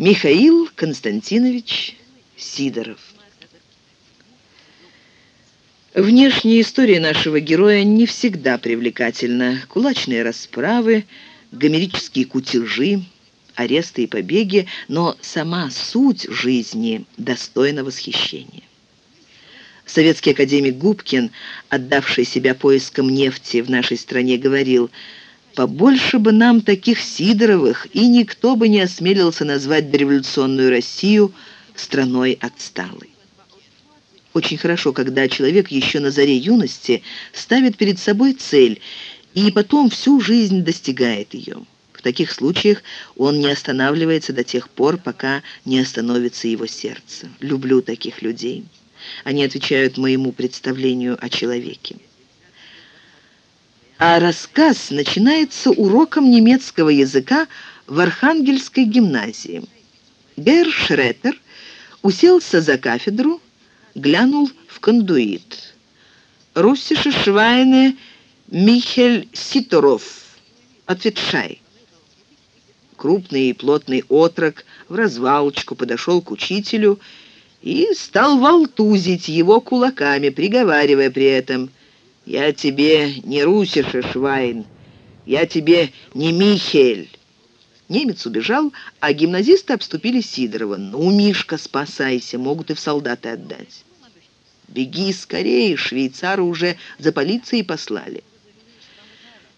Михаил Константинович Сидоров. Внешняя история нашего героя не всегда привлекательна. Кулачные расправы, гомерические кутежи, аресты и побеги, но сама суть жизни достойна восхищения. Советский академик Губкин, отдавший себя поискам нефти в нашей стране, говорил, «Побольше бы нам таких Сидоровых, и никто бы не осмелился назвать дореволюционную Россию страной отсталой». Очень хорошо, когда человек еще на заре юности ставит перед собой цель и потом всю жизнь достигает ее. В таких случаях он не останавливается до тех пор, пока не остановится его сердце. Люблю таких людей. Они отвечают моему представлению о человеке. А рассказ начинается уроком немецкого языка в Архангельской гимназии. Герр Шреттер уселся за кафедру, глянул в кондуит. «Руссische Schweine Михель Ситоров. Ответшай». Крупный и плотный отрок в развалочку подошел к учителю и стал волтузить его кулаками, приговаривая при этом «Я тебе не Русиша, Швайн, я тебе не Михель». Немец убежал, а гимназисты обступили Сидорова. «Ну, Мишка, спасайся, могут и в солдаты отдать». «Беги скорее, швейцары уже за полицией послали».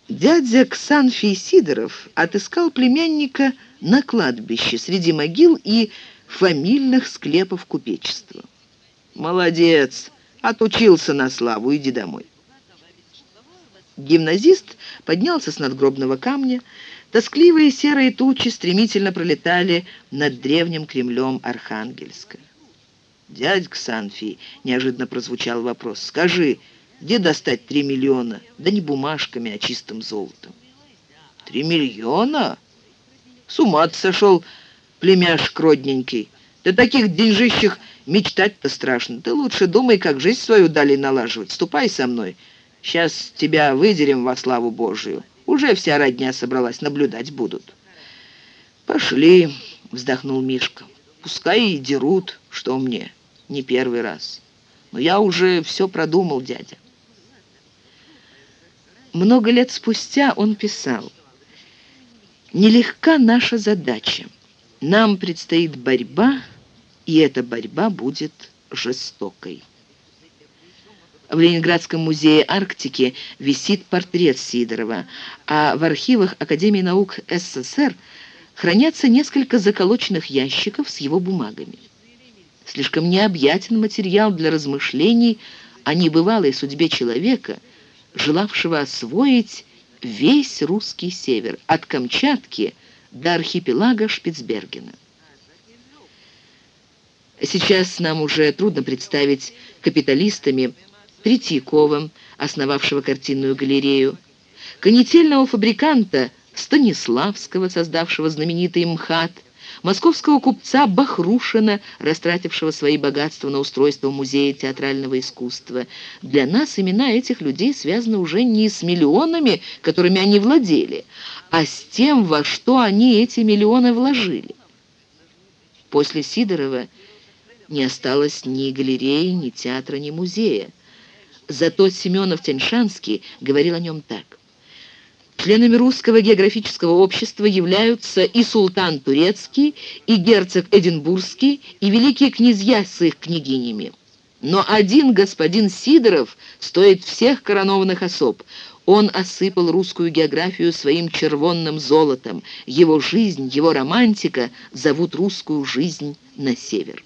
Дядя Ксанфий Сидоров отыскал племянника на кладбище среди могил и фамильных склепов купечества. «Молодец! Отучился на славу, иди домой». Гимназист поднялся с надгробного камня, Тоскливые серые тучи стремительно пролетали над древним Кремлем Архангельска. «Дядь Ксанфий», — неожиданно прозвучал вопрос, — «скажи, где достать три миллиона? Да не бумажками, а чистым золотом». «Три миллиона? С ума ты сошел, племяшек родненький. Да таких деньжищах мечтать-то страшно. Ты лучше думай, как жизнь свою далее налаживать. Ступай со мной. Сейчас тебя выдерем во славу Божию». Уже вся родня собралась, наблюдать будут». «Пошли», — вздохнул Мишка. «Пускай и дерут, что мне, не первый раз. Но я уже все продумал, дядя». Много лет спустя он писал, «Нелегка наша задача. Нам предстоит борьба, и эта борьба будет жестокой». В Ленинградском музее Арктики висит портрет Сидорова, а в архивах Академии наук СССР хранятся несколько заколоченных ящиков с его бумагами. Слишком необъятен материал для размышлений о небывалой судьбе человека, желавшего освоить весь русский север, от Камчатки до архипелага Шпицбергена. Сейчас нам уже трудно представить капиталистами Третьякова, основавшего картинную галерею, конетельного фабриканта Станиславского, создавшего знаменитый МХАТ, московского купца Бахрушина, растратившего свои богатства на устройство музея театрального искусства. Для нас имена этих людей связаны уже не с миллионами, которыми они владели, а с тем, во что они эти миллионы вложили. После Сидорова не осталось ни галереи, ни театра, ни музея. Зато Семенов-Тяньшанский говорил о нем так. Членами русского географического общества являются и султан турецкий, и герцог Эдинбургский, и великие князья с их княгинями. Но один господин Сидоров стоит всех коронованных особ. Он осыпал русскую географию своим червонным золотом. Его жизнь, его романтика зовут русскую жизнь на север.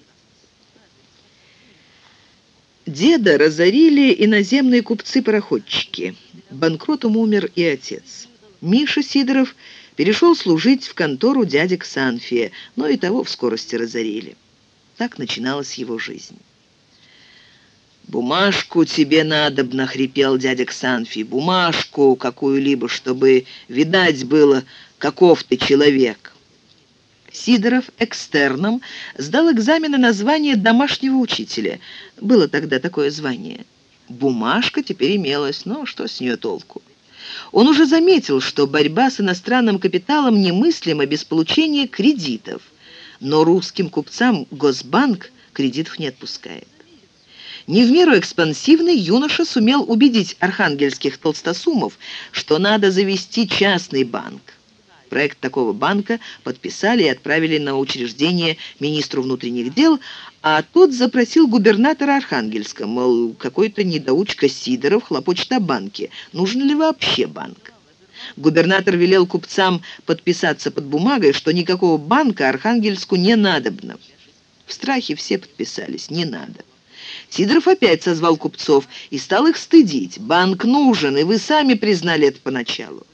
Деда разорили иноземные купцы-пароходчики. Банкротом умер и отец. Миша Сидоров перешел служить в контору дяди Ксанфия, но и того в скорости разорили. Так начиналась его жизнь. «Бумажку тебе надобно», — хрипел дядя Ксанфий, «бумажку какую-либо, чтобы видать было, каков ты человек». Сидоров экстерном сдал экзамены на звание домашнего учителя. Было тогда такое звание. Бумажка теперь имелась, но что с нее толку? Он уже заметил, что борьба с иностранным капиталом немыслима без получения кредитов. но русским купцам Госбанк кредитов не отпускает. Не в меру экспансивный юноша сумел убедить архангельских толстосумов, что надо завести частный банк. Проект такого банка подписали и отправили на учреждение министру внутренних дел, а тот запросил губернатора Архангельска, мол, какой-то недоучка Сидоров хлопочет о банке, нужен ли вообще банк. Губернатор велел купцам подписаться под бумагой, что никакого банка Архангельску не надобно. В страхе все подписались, не надо. Сидоров опять созвал купцов и стал их стыдить. Банк нужен, и вы сами признали это поначалу.